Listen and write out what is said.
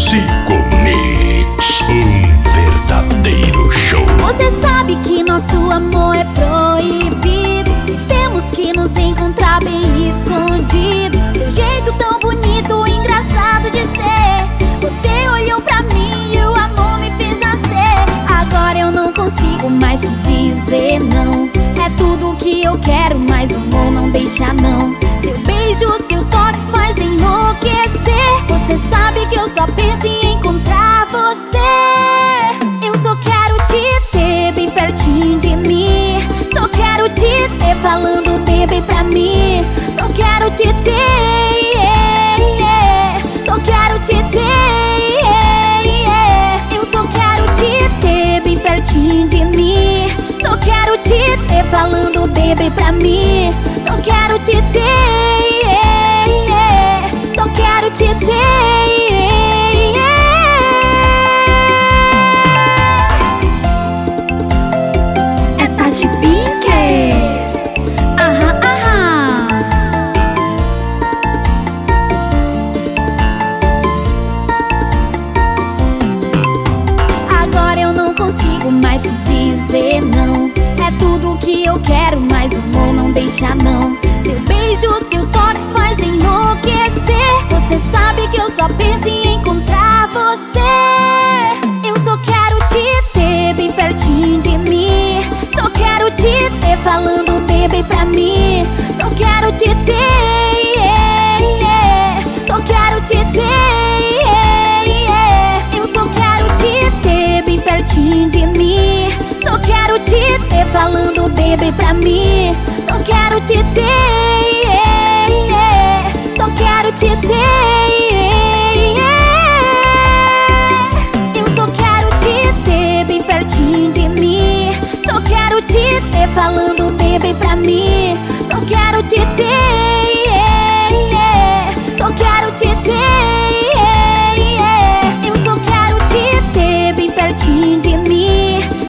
Psicomix, um verdadeiro show. Você sabe que nosso amor é proibido. Temos que nos encontrar bem escondido. Seu jeito tão bonito, engraçado de ser. Você olhou pra mim e o amor me fez nascer. Agora eu não consigo mais te dizer não. É tudo o que eu quero, mas o amor não deixa não. Seu beijo, seu toque que eu só penso em encontrar você. Eu só quero te ter bem pertinho de mim. Só quero te ter falando bebê pra mim. Só quero te ter, yeah, yeah. Só quero te ter, yeah. Eu só quero te ter bem pertinho de mim. Só quero te ter falando bebê pra mim. Só quero te mais te dizer não. É tudo que eu quero, mas o amor não deixa não. Seu beijo, seu toque faz enlouquecer. Você sabe que eu só penso em encontrar você. Eu só quero te ter bem pertinho de mim. Só quero te ter falando bebê pra mim. Só quero te ter, Falando falando baby pra mim. Só quero te ter, yeah, yeah. só quero te ter. Yeah, Eu só quero te ter bem pertinho de mim. Só quero te ter falando baby pra mim. Só quero te ter